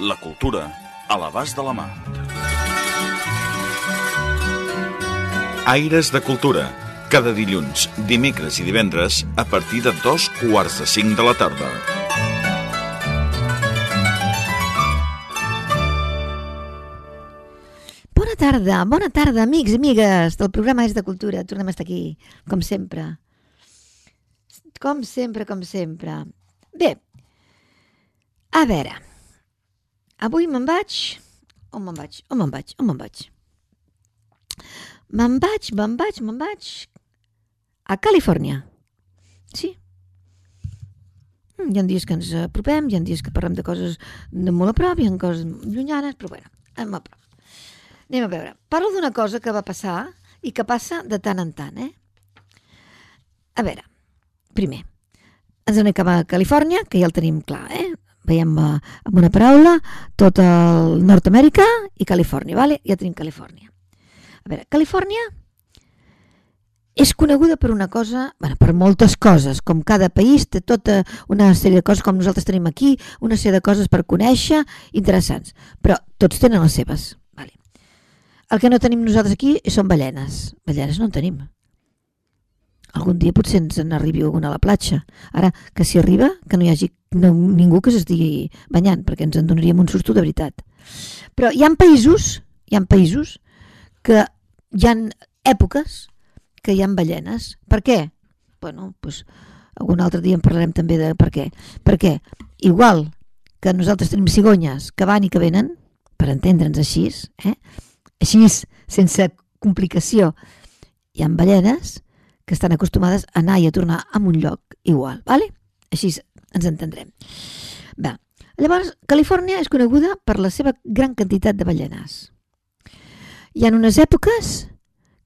La cultura a l'abast de la mà. Aires de Cultura. Cada dilluns, dimecres i divendres a partir de dos quarts de cinc de la tarda. Bona tarda, bona tarda, amics i amigues del programa És de Cultura. Tornem a estar aquí, com sempre. Com sempre, com sempre. Bé, a veure, avui me'n vaig... On me'n vaig? On me'n vaig? On me'n vaig? Me'n vaig, me'n vaig, me'n vaig a Califòrnia. Sí. Hi ha dies que ens apropem, hi ha dies que parlem de coses de molt a prop, hi ha coses llunyanes, però bueno, anem a prop. Anem a veure. Parlo d'una cosa que va passar i que passa de tant en tant, eh? A veure, primer, ens anem a Califòrnia, que ja el tenim clar, eh? Veiem eh, amb una paraula tot el Nord-Amèrica i Califòrnia, vale? ja tenim Califòrnia. A veure, Califòrnia és coneguda per una cosa, bueno, per moltes coses, com cada país té tota una sèrie de coses com nosaltres tenim aquí, una sèrie de coses per conèixer, interessants, però tots tenen les seves. Vale. El que no tenim nosaltres aquí són ballenes. Ballenes no en tenim. Algun dia potser ens n'arribi alguna a la platja. Ara, que si arriba, que no hi hagi no, ningú que s'estigui banyant, perquè ens en donaríem un susto de veritat. Però hi ha països, hi ha països que hi han èpoques que hi ha ballenes. Per què? Bueno, doncs, algun altre dia en parlarem també de per què. Perquè, igual que nosaltres tenim cigonyes que van i que venen, per entendre'ns així, eh? així, sense complicació, hi ha ballenes que estan acostumades a anar i a tornar a un lloc igual, ¿vale? així ens entendrem. Bé, llavors, Califòrnia és coneguda per la seva gran quantitat de ballenes. Hi ha unes èpoques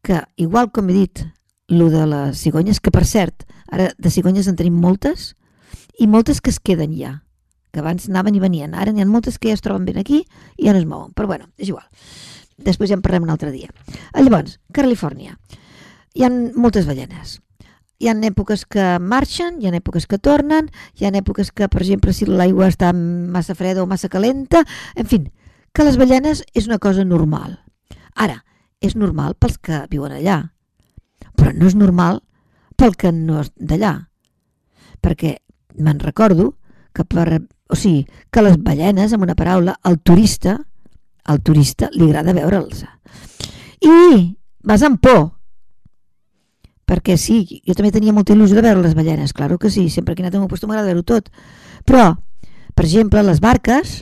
que, igual com he dit, lo de les cigonyes, que per cert, ara de cigonyes en tenim moltes, i moltes que es queden ja, que abans anaven i venien. Ara n'hi ha moltes que ja es troben ben aquí i ja no es mouen. Però bueno, és igual. Després ja en parlem un altre dia. Llavors, Califòrnia. Hi ha moltes ballenes. Hi ha èpoques que marxen, hi ha èpoques que tornen, hi ha èpoques que, per exemple, si l'aigua està massa freda o massa calenta, en fi, que les ballenes és una cosa normal. Ara, és normal pels que viuen allà, però no és normal pel que no és d'allà. Perquè me'n recordo que per, o sigui, que les ballenes, amb una paraula, el turista, al turista li agrada veure'ls. I vas amb por, perquè sí, jo també tenia molta il·lusió de veure les ballenes, claro que sí, sempre que he anat a un puesto m'agrada veure-ho tot. Però, per exemple, les barques,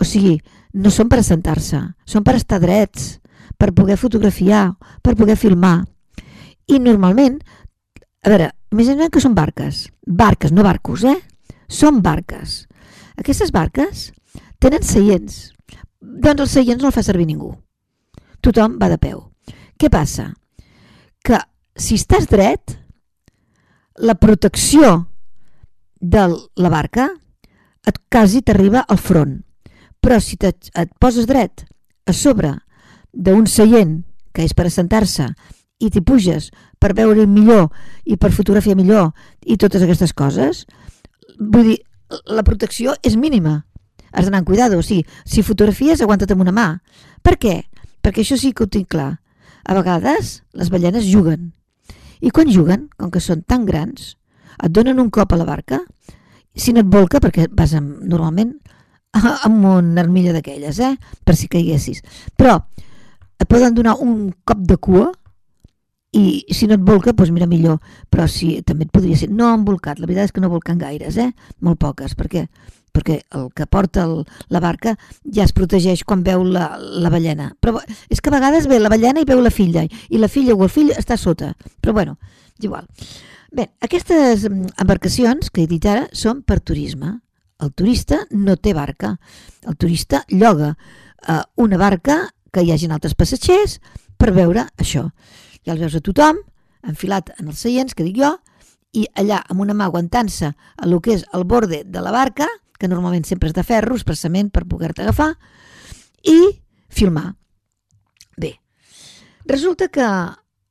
o sigui, no són per assentar-se, són per estar drets, per poder fotografiar, per poder filmar. I normalment, a veure, imaginem que són barques, barques, no barcos, eh? Són barques. Aquestes barques tenen seients. Doncs els seients no el fa servir ningú. Tothom va de peu. Què passa? Que si estàs dret, la protecció de la barca et quasi t'arriba al front. Però si te, et poses dret a sobre d'un seient que és per assentar-se i t'hi puges per veure millor i per fotografiar millor i totes aquestes coses, vull dir, la protecció és mínima. Has d'anar amb cuidado, o sigui, si fotografies aguanta't amb una mà. Per què? Perquè això sí que ho tinc clar. A vegades les ballenes juguen. I quan juguen, com que són tan grans, et donen un cop a la barca, si no et volca, perquè vas amb, normalment amb una armilla d'aquelles, eh? per si caiguessis. Però et poden donar un cop de cua i si no et volca, doncs mira millor. Però si també et podria ser... No han volcat, la veritat és que no volquen gaires, eh? Molt poques. Per què? Perquè el que porta el, la barca ja es protegeix quan veu la, la ballena. Però és que a vegades ve la ballena i veu la filla, i la filla o el fill està sota. Però bueno, és igual. Bé, aquestes embarcacions que he dit ara són per turisme. el turista no té barca. El turista lloga eh, una barca que hi hagin altres passatgers per veure això. Ja els veus a tothom, enfilat en els seients, que dic jo, i allà amb una mà aguantant-se a lo que és el borde de la barca, que normalment sempre és de ferro, expressament per poder-te agafar, i filmar. Bé, resulta que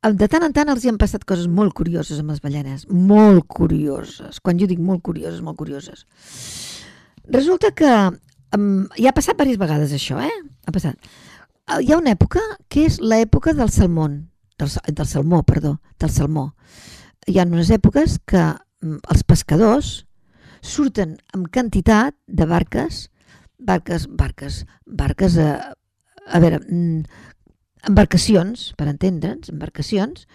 de tant en tant els hi han passat coses molt curioses amb les ballenes, molt curioses. Quan jo dic molt curioses, molt curioses. Resulta que um, ja ha passat diverses vegades això, eh? Ha passat. Uh, hi ha una època que és l'època del salmón, del, del salmó, perdó, del salmó. Hi ha unes èpoques que um, els pescadors surten amb quantitat de barques, barques, barques, barques, a, eh, a veure, mm, embarcacions, per entendre'ns, embarcacions,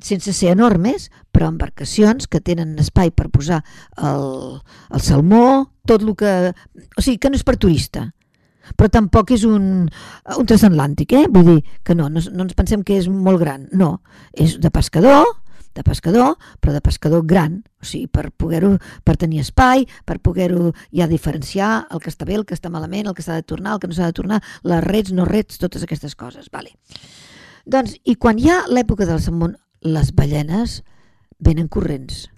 sense ser enormes, però embarcacions que tenen espai per posar el, el salmó, tot el que... O sigui, que no és per turista, però tampoc és un, un transatlàntic, eh? Vull dir que no, no, no ens pensem que és molt gran, no, és de pescador, de pescador, però de pescador gran, o sigui, per poder-ho, per tenir espai, per poder-ho ja diferenciar el que està bé, el que està malament, el que s'ha de tornar, el que no s'ha de tornar, les rets, no rets, totes aquestes coses, vale. Doncs, i quan hi ha l'època del salmó, les ballenes venen corrents.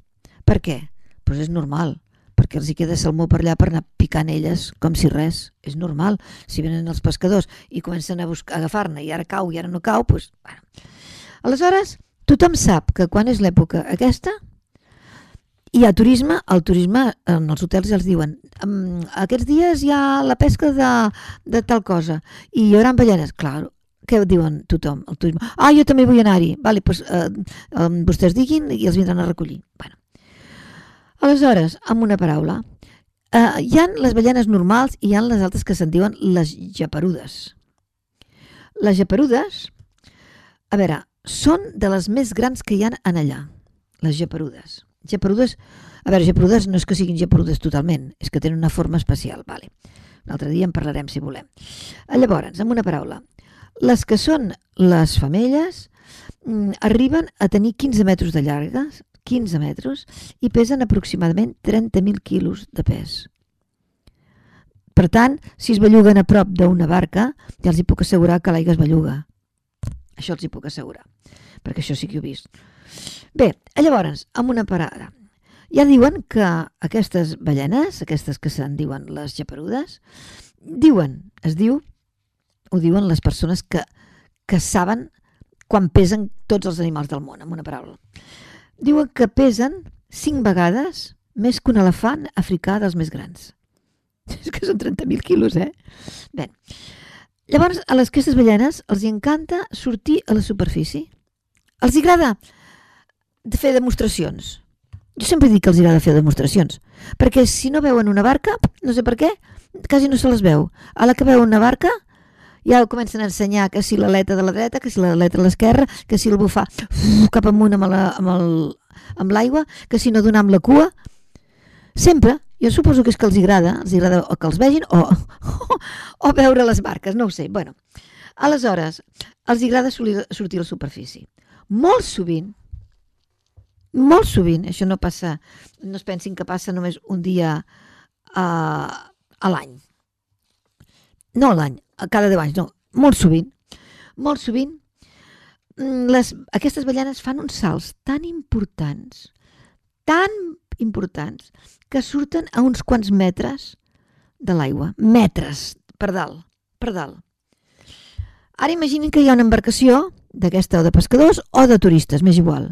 Per què? Doncs pues és normal, perquè els hi queda salmó per allà per anar picant elles com si res. És normal. Si venen els pescadors i comencen a, a agafar-ne i ara cau i ara no cau, doncs, bueno. Aleshores, Tothom sap que quan és l'època aquesta hi ha turisme, el turisme en els hotels ja els diuen aquests dies hi ha la pesca de, de tal cosa i hi haurà ballenes, clar, què diuen tothom? El turisme. Ah, jo també vull anar-hi. Vale, pues, eh, eh, vostès diguin i els vindran a recollir. Bueno. Aleshores, amb una paraula, eh, hi han les ballenes normals i hi han les altres que se'n diuen les japerudes. Les japerudes, a veure, són de les més grans que hi han en allà, les geperudes. Geperudes, a veure, geperudes no és que siguin geperudes totalment, és que tenen una forma especial, vale. Un altre dia en parlarem si volem. Llavors, amb una paraula, les que són les femelles mm, arriben a tenir 15 metres de llargues, 15 metres, i pesen aproximadament 30.000 quilos de pes. Per tant, si es belluguen a prop d'una barca, ja els hi puc assegurar que l'aigua es belluga. Això els hi puc assegurar, perquè això sí que ho he vist. Bé, llavors, amb una parada. Ja diuen que aquestes ballenes, aquestes que se'n diuen les japerudes, diuen, es diu, ho diuen les persones que, que saben quan pesen tots els animals del món, amb una paraula. Diuen que pesen cinc vegades més que un elefant africà dels més grans. És que són 30.000 quilos, eh? Bé, Llavors, a les aquestes ballenes els hi encanta sortir a la superfície. Els agrada de fer demostracions. Jo sempre dic que els agrada fer demostracions, perquè si no veuen una barca, no sé per què, quasi no se les veu. A la que veuen una barca, ja comencen a ensenyar que si l'aleta de la dreta, que si l'aleta de l'esquerra, que si el bufar uf, cap amunt amb l'aigua, la, que si no donar amb la cua. Sempre, jo suposo que és que els agrada, els agrada o que els vegin o, o, o veure les barques, no ho sé. Bueno, aleshores, els agrada sortir a la superfície. Molt sovint, molt sovint, això no passa, no es pensin que passa només un dia a, a l'any. No a l'any, a cada 10 anys, no. Molt sovint, molt sovint, mm, les, aquestes ballanes fan uns salts tan importants, tan importants, que surten a uns quants metres de l'aigua. Metres, per dalt, per dalt. Ara imaginin que hi ha una embarcació d'aquesta o de pescadors o de turistes, més igual,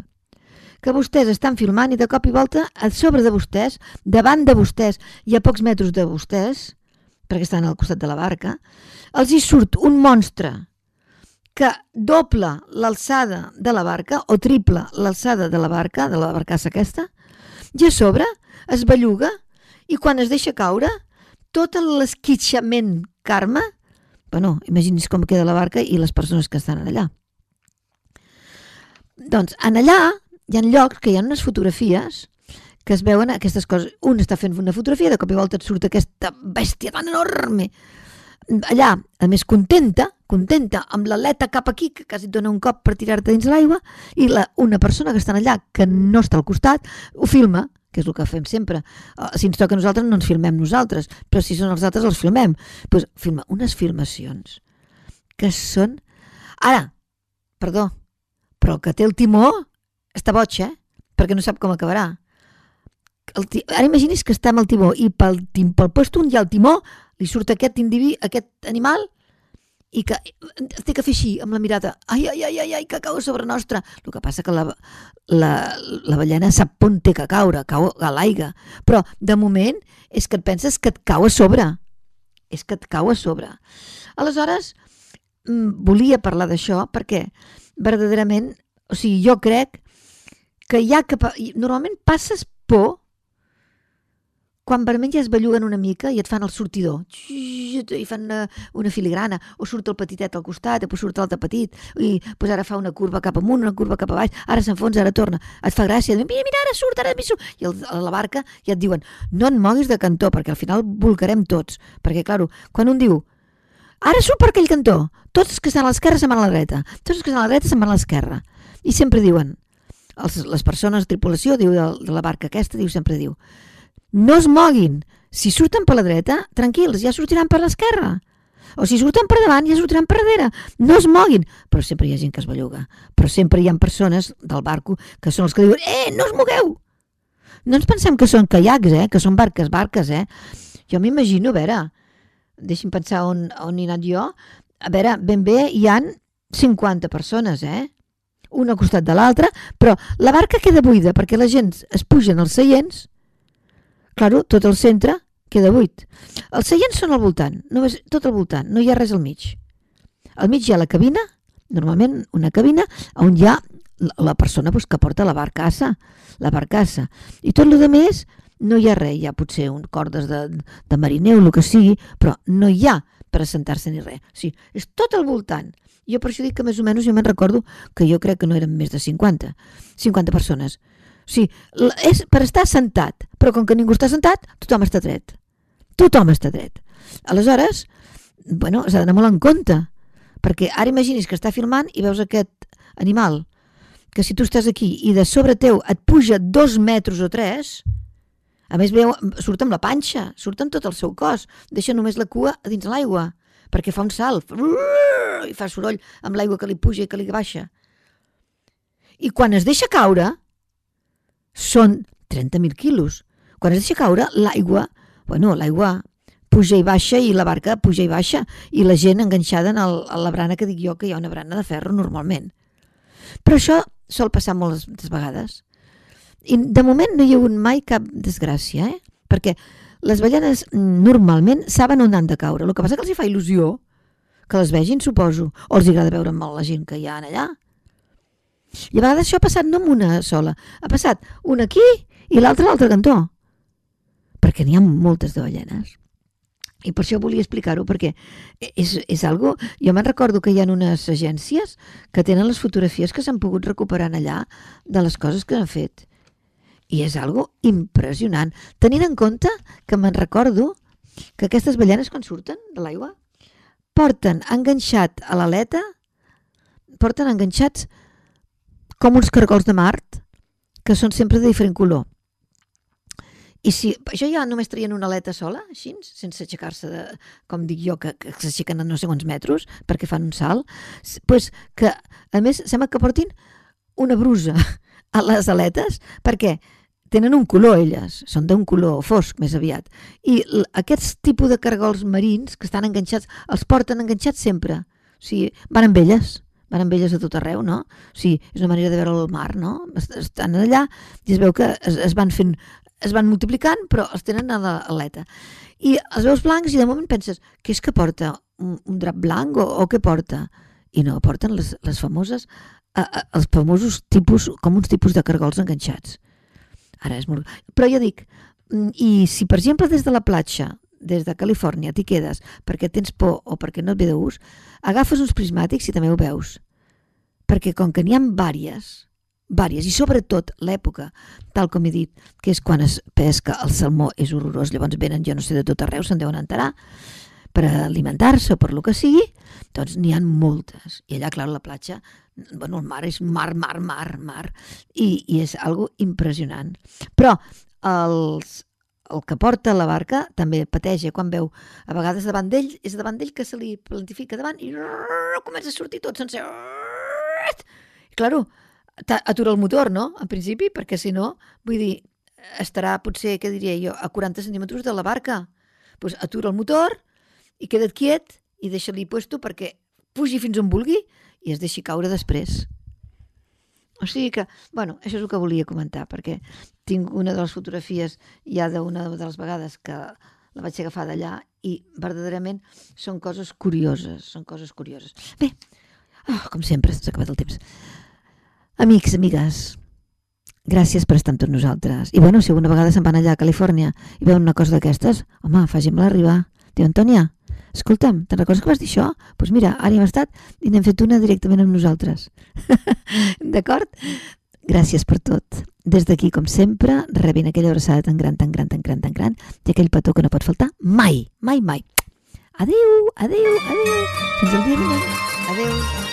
que vostès estan filmant i de cop i volta a sobre de vostès, davant de vostès i a pocs metres de vostès, perquè estan al costat de la barca, els hi surt un monstre que doble l'alçada de la barca o triple l'alçada de la barca, de la barcassa aquesta, i a sobre es belluga i quan es deixa caure, tot l'esquitxament carme, bueno, imagini's com queda la barca i les persones que estan allà. Doncs en allà hi ha llocs que hi ha unes fotografies que es veuen aquestes coses. Un està fent una fotografia, de cop i volta et surt aquesta bèstia tan enorme. Allà, a més, contenta, contenta, amb l'aleta cap aquí, que quasi et dona un cop per tirar-te dins l'aigua, i la, una persona que està allà, que no està al costat, ho filma que és el que fem sempre. Uh, si ens toca a nosaltres no ens filmem nosaltres, però si són els altres els filmem. Pues, filma unes filmacions que són... Ara, perdó, però que té el timó està boig, eh? Perquè no sap com acabarà. El ti... Ara imagini's que està amb el timó i pel, tim... pel post on hi ha el timó li surt aquest individu, aquest animal i que té que fer així amb la mirada ai, ai, ai, ai, ai que cau sobre nostra. El que passa que la, la, la ballena sap on té que caure cau a l'aigua, però de moment és que et penses que et cau a sobre. És que et cau a sobre. Aleshores mm, volia parlar d'això perquè verdaderament o sigui, jo crec que hi ha que... Normalment passes por quan vermell es belluguen una mica i et fan el sortidor i fan una, una filigrana o surt el petitet al costat, després surt l'altre petit i pues ara fa una curva cap amunt una curva cap a baix, ara s'enfonsa, ara torna. Et fa gràcia, mira, mira, ara surt, ara surt i el, a la barca ja et diuen no et moguis de cantó perquè al final volcarem tots perquè, claro, quan un diu ara surt per aquell cantó tots els que estan a l'esquerra se'n van a la dreta tots els que estan a la dreta se'n van a l'esquerra. I sempre diuen els, les persones, tripulació diu de, de la barca aquesta, diu sempre diu no es moguin. Si surten per la dreta, tranquils, ja sortiran per l'esquerra. O si surten per davant, ja sortiran per darrere. No es moguin. Però sempre hi ha gent que es belluga. Però sempre hi ha persones del barco que són els que diuen «Eh, no us mogueu!» No ens pensem que són caiacs, eh? que són barques, barques, eh? Jo m'imagino, a veure, deixi'm pensar on, on he anat jo, a veure, ben bé hi han 50 persones, eh? Un al costat de l'altre, però la barca queda buida perquè la gent es pugen als seients Claro, tot el centre queda buit. Els seients són al voltant, només tot al voltant, no hi ha res al mig. Al mig hi ha la cabina, normalment una cabina, on hi ha la persona pues, que porta la barcassa, la barcassa. I tot el més no hi ha res, hi ha potser un cordes de, de mariner o el que sigui, però no hi ha per assentar-se ni res. O sigui, és tot al voltant. Jo per això dic que més o menys jo me'n recordo que jo crec que no eren més de 50, 50 persones. O sigui, és per estar sentat, però com que ningú està sentat, tothom està dret. Tothom està dret. Aleshores, bueno, s'ha d'anar molt en compte, perquè ara imaginis que està filmant i veus aquest animal, que si tu estàs aquí i de sobre teu et puja dos metres o tres, a més veu, surt amb la panxa, surt amb tot el seu cos, deixa només la cua dins l'aigua, perquè fa un salt, i fa soroll amb l'aigua que li puja i que li baixa. I quan es deixa caure, són 30.000 quilos. Quan es deixa caure, l'aigua, bueno, l'aigua puja i baixa i la barca puja i baixa i la gent enganxada en el, a la brana que dic jo que hi ha una brana de ferro normalment. Però això sol passar moltes vegades. I de moment no hi ha hagut mai cap desgràcia, eh? perquè les ballenes normalment saben on han de caure. El que passa que els hi fa il·lusió que les vegin, suposo, o els agrada veure molt la gent que hi ha allà. I a vegades això ha passat no amb una sola, ha passat una aquí i l'altra a l'altre cantó. Perquè n'hi ha moltes de ballenes. I per això volia explicar-ho, perquè és, és algo... Jo me'n recordo que hi ha unes agències que tenen les fotografies que s'han pogut recuperar allà de les coses que han fet. I és algo impressionant. Tenint en compte que me'n recordo que aquestes ballenes quan surten de l'aigua porten enganxat a l'aleta porten enganxats com uns cargols de Mart, que són sempre de diferent color. I si això ja només traien una aleta sola, així, sense aixecar-se, de, com dic jo, que, que s'aixequen a no sé quants metres perquè fan un salt, pues que, a més, sembla que portin una brusa a les aletes, perquè tenen un color elles, són d'un color fosc més aviat. I aquests tipus de cargols marins que estan enganxats, els porten enganxats sempre. O sigui, van amb elles van amb elles a tot arreu, no? O sigui, és una manera de veure el mar, no? Estan allà i es veu que es, es van fent es van multiplicant, però els tenen a l'aleta. I els veus blancs i de moment penses, què és que porta? Un, un drap blanc o, o què porta? I no, porten les, les famoses, a, a, els famosos tipus, com uns tipus de cargols enganxats. Ara és molt... Però ja dic, mm, i si per exemple des de la platja des de Califòrnia t'hi quedes perquè tens por o perquè no et ve de agafes uns prismàtics i també ho veus. Perquè com que n'hi ha vàries, vàries, i sobretot l'època, tal com he dit, que és quan es pesca el salmó és horrorós, llavors venen, jo no sé, de tot arreu, se'n deuen enterar, per alimentar-se o per lo que sigui, doncs n'hi han moltes. I allà, clar, la platja, bueno, el mar és mar, mar, mar, mar, i, i és algo impressionant. Però els, el que porta la barca també pateix, quan veu a vegades davant d'ell, és davant d'ell que se li plantifica davant i comença a sortir tot sencer. I, claro, atura el motor, no?, en principi, perquè si no, vull dir, estarà potser, què diria jo, a 40 centímetres de la barca. Doncs pues atura el motor i queda't quiet i deixa-li puesto perquè pugi fins on vulgui i es deixi caure després. O sigui que, bueno, això és el que volia comentar, perquè tinc una de les fotografies ja d'una de les vegades que la vaig agafar d'allà i verdaderament són coses curioses, són coses curioses. Bé, oh, com sempre, s'ha acabat el temps. Amics, amigues, gràcies per estar amb tots nosaltres. I bueno, si alguna vegada se'n van allà a Califòrnia i veuen una cosa d'aquestes, home, facin-me-la arribar. Diu, Antònia, escolta'm, te'n recordes que vas dir això? Doncs pues mira, ara hi hem estat i n'hem fet una directament amb nosaltres. D'acord? Gràcies per tot. Des d'aquí, com sempre, rebin aquella abraçada tan gran, tan gran, tan gran, tan gran, i aquell petó que no pot faltar mai, mai, mai. Adeu, adeu, adeu. Fins el dia vinent. Adeu.